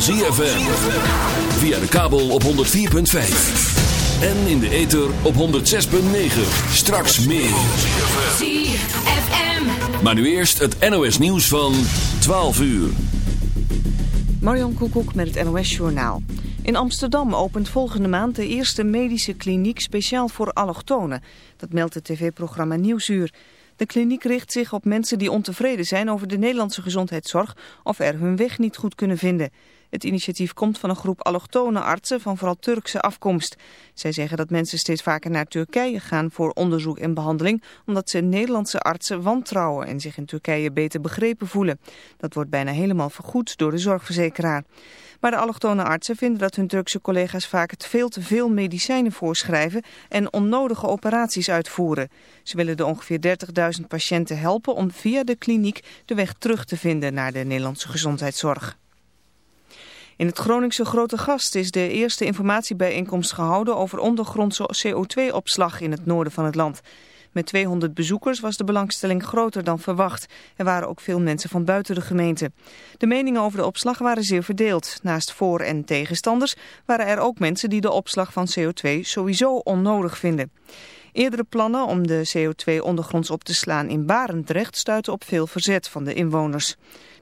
van ZFM. Via de kabel op 104.5. En in de ether op 106.9. Straks meer. ZFM. Maar nu eerst het NOS nieuws van 12 uur. Marion Koekoek met het NOS Journaal. In Amsterdam opent volgende maand de eerste medische kliniek speciaal voor allochtonen. Dat meldt het tv-programma Nieuwsuur. De kliniek richt zich op mensen die ontevreden zijn over de Nederlandse gezondheidszorg of er hun weg niet goed kunnen vinden. Het initiatief komt van een groep allochtone artsen van vooral Turkse afkomst. Zij zeggen dat mensen steeds vaker naar Turkije gaan voor onderzoek en behandeling... omdat ze Nederlandse artsen wantrouwen en zich in Turkije beter begrepen voelen. Dat wordt bijna helemaal vergoed door de zorgverzekeraar. Maar de allochtone artsen vinden dat hun Turkse collega's vaak het veel te veel medicijnen voorschrijven en onnodige operaties uitvoeren. Ze willen de ongeveer 30.000 patiënten helpen om via de kliniek de weg terug te vinden naar de Nederlandse gezondheidszorg. In het Groningse Grote Gast is de eerste informatiebijeenkomst gehouden over ondergrondse CO2-opslag in het noorden van het land. Met 200 bezoekers was de belangstelling groter dan verwacht. Er waren ook veel mensen van buiten de gemeente. De meningen over de opslag waren zeer verdeeld. Naast voor- en tegenstanders waren er ook mensen die de opslag van CO2 sowieso onnodig vinden. Eerdere plannen om de CO2 ondergronds op te slaan in Barendrecht stuiten op veel verzet van de inwoners.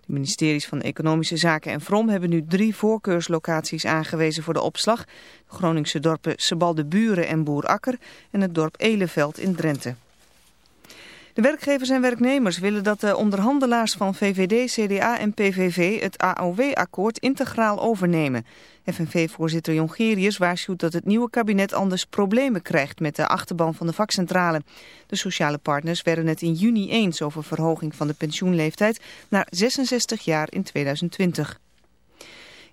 De ministeries van Economische Zaken en Vrom hebben nu drie voorkeurslocaties aangewezen voor de opslag. De Groningse dorpen Sebalde Buren en Boerakker en het dorp Eleveld in Drenthe. De werkgevers en werknemers willen dat de onderhandelaars van VVD, CDA en PVV het AOW-akkoord integraal overnemen. FNV-voorzitter Jongerius waarschuwt dat het nieuwe kabinet anders problemen krijgt met de achterban van de vakcentrale. De sociale partners werden het in juni eens over verhoging van de pensioenleeftijd naar 66 jaar in 2020.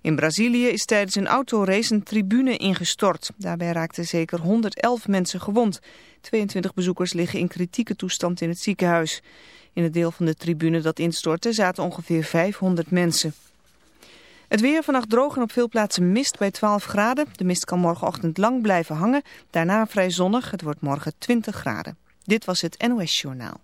In Brazilië is tijdens een autorace een tribune ingestort. Daarbij raakten zeker 111 mensen gewond. 22 bezoekers liggen in kritieke toestand in het ziekenhuis. In het deel van de tribune dat instortte zaten ongeveer 500 mensen. Het weer vannacht droog en op veel plaatsen mist bij 12 graden. De mist kan morgenochtend lang blijven hangen. Daarna vrij zonnig. Het wordt morgen 20 graden. Dit was het NOS Journaal.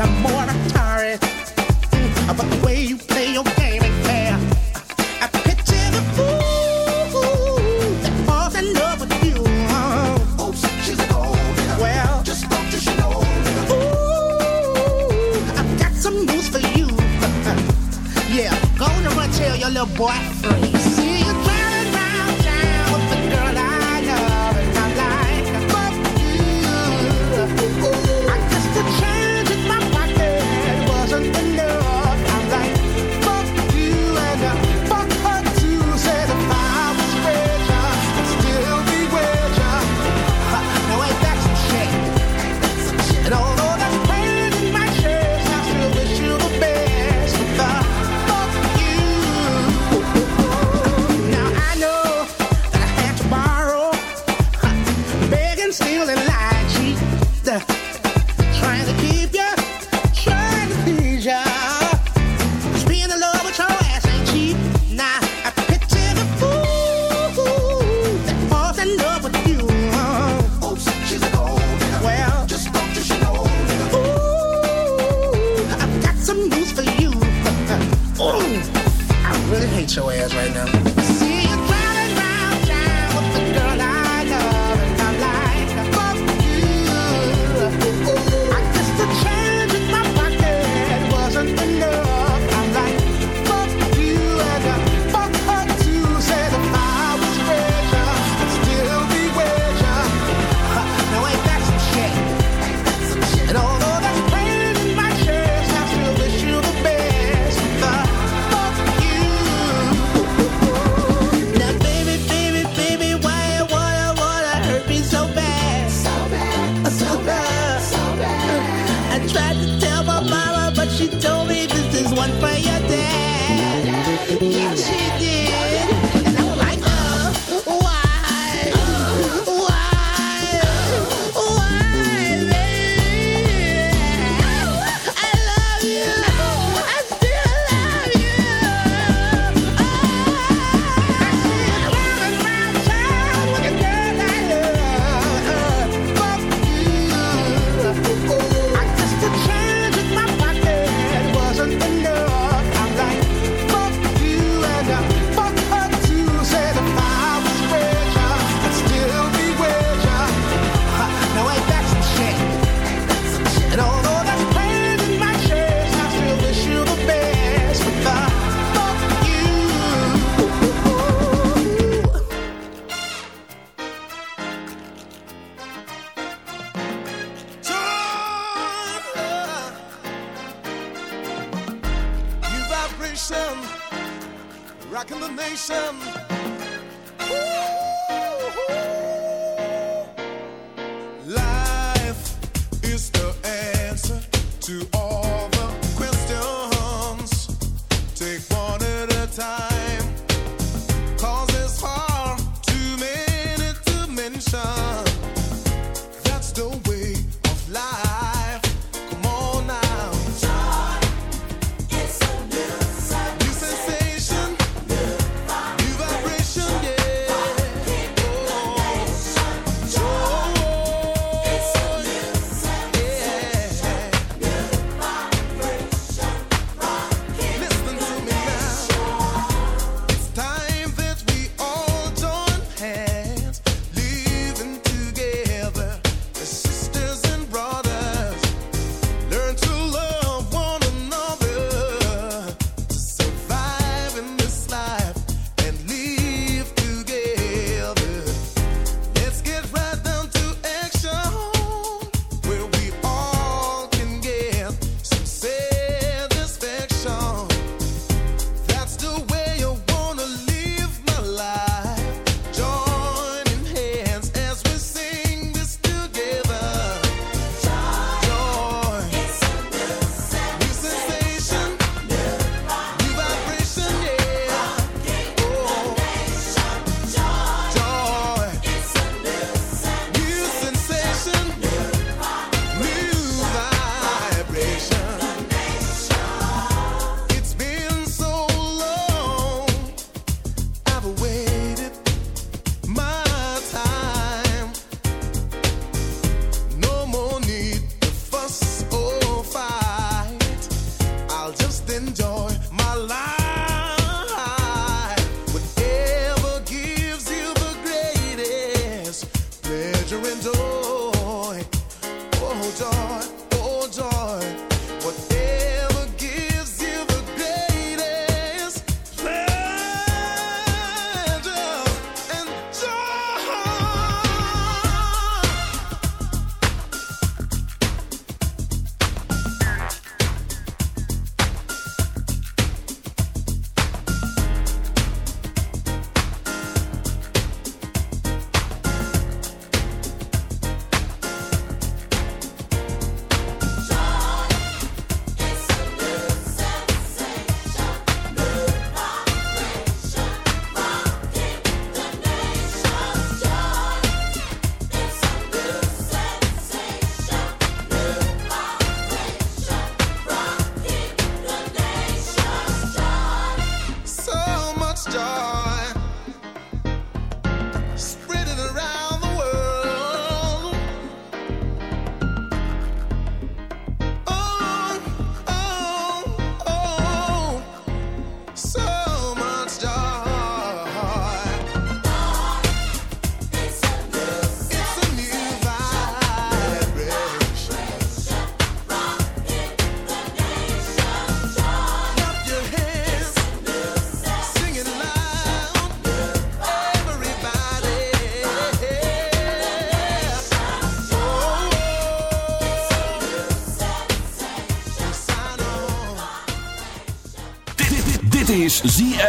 And I'm more Mm, but the way you play your game. I picture the fool that falls in love with you. Oops, she's a gold Well, just spoke to she know. Ooh, I've got some news for you. Yeah, go on and run tell your little boy free.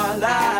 My life.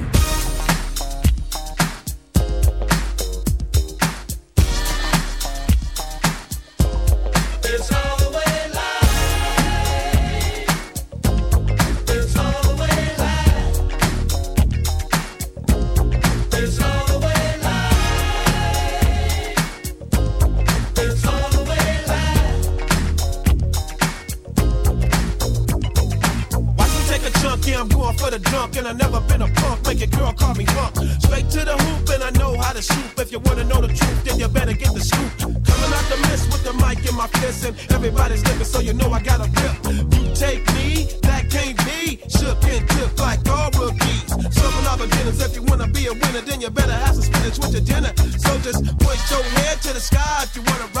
you better have some spinach with your dinner. So just push your head to the sky if you wanna ride.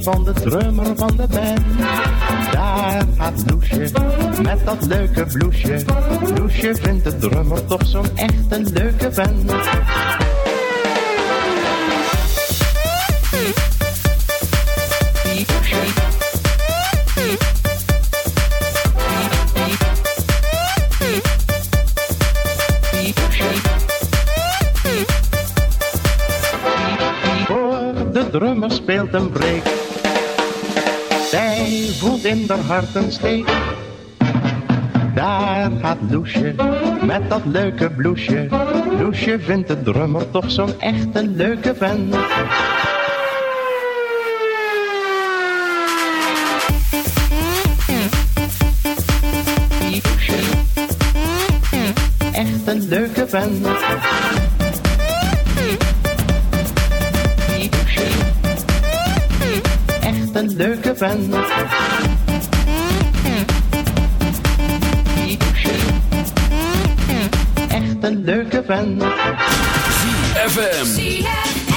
van de drummer van de band. Daar gaat Loesje, met dat leuke bloesje. Loesje vindt de drummer toch zo'n echt een leuke speelt een brug ieder hart. Daar gaat Loesje, met dat leuke bloesje. Loesje vindt de drummer toch zo'n echte leuke vent. Loesje, echt een leuke vent. Loesje, echt een leuke vent. ZFM. ZFM.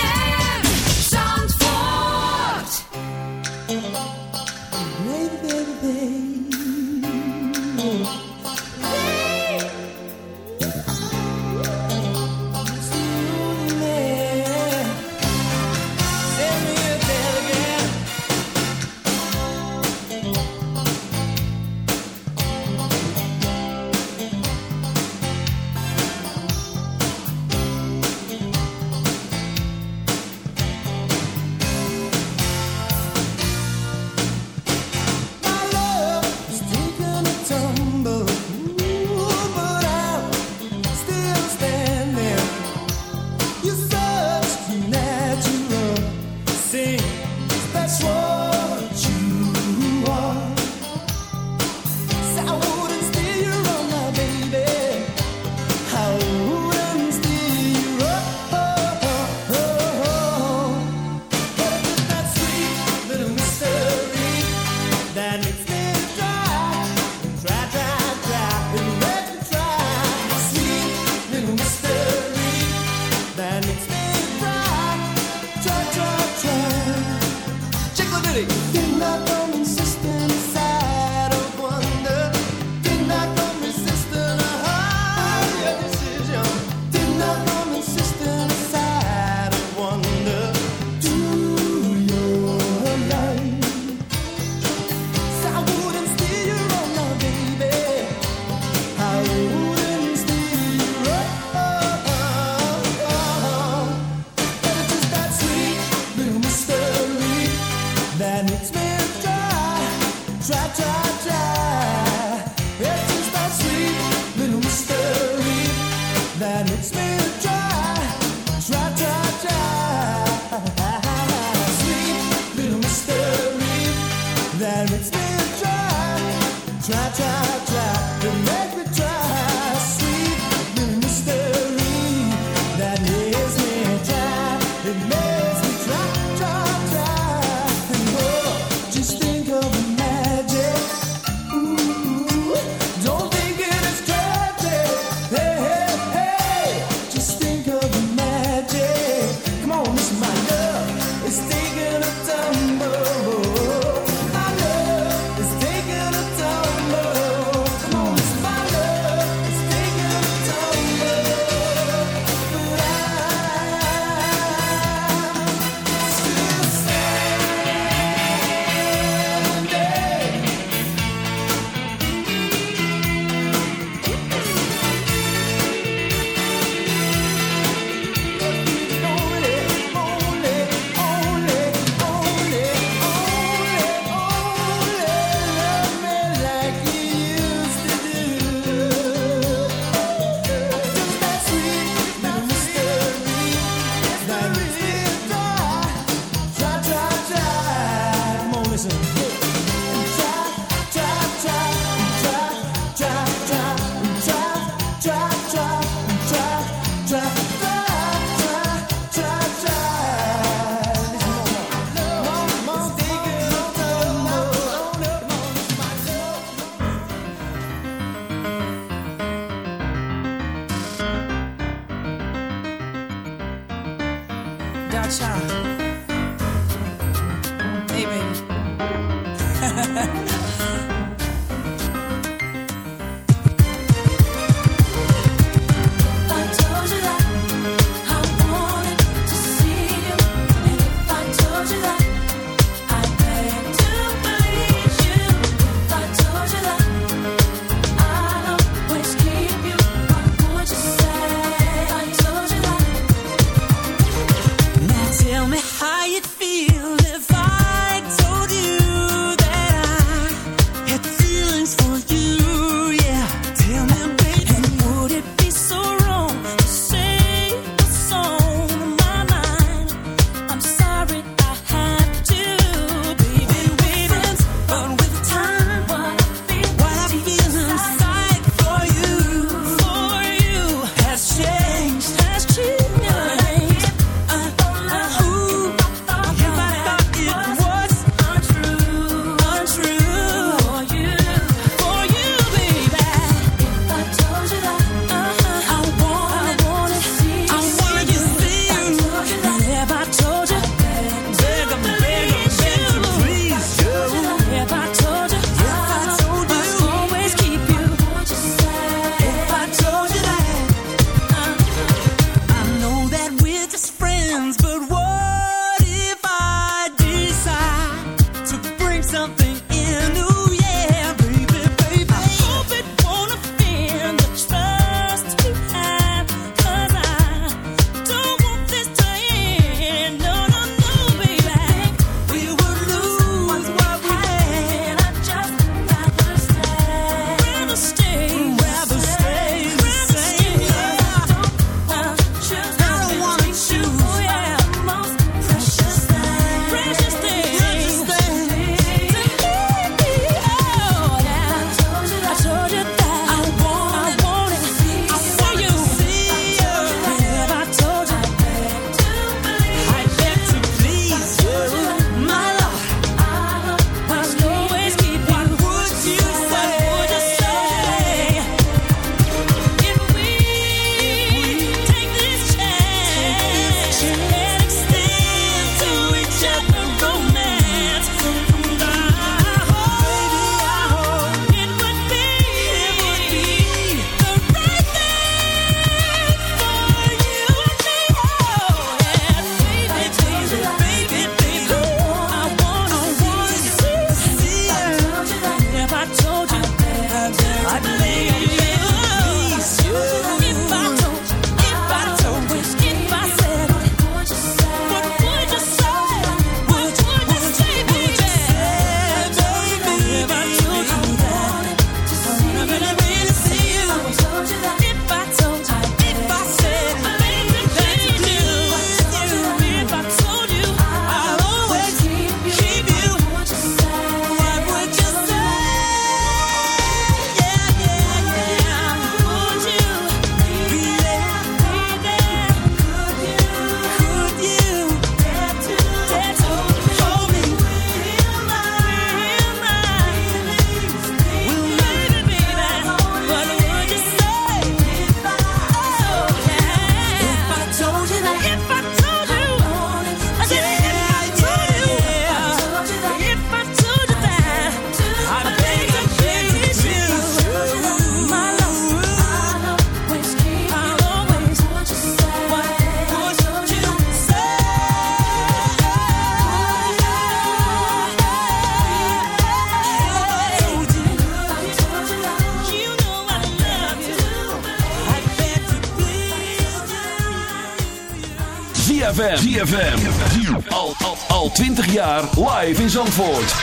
jaar live in Zandvoort.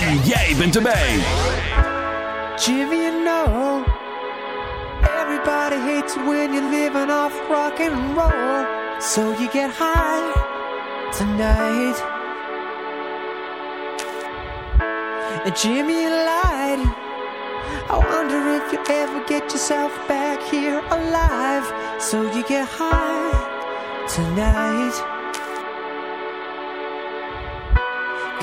En jij bent erbij. Jimmy, you know, everybody hates when you're living off rock and roll. So you get high tonight. And Jimmy lied. I wonder if you ever get yourself back here alive. So you get high tonight.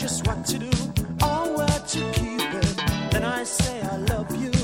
just what to do or where to keep it. Then I say I love you.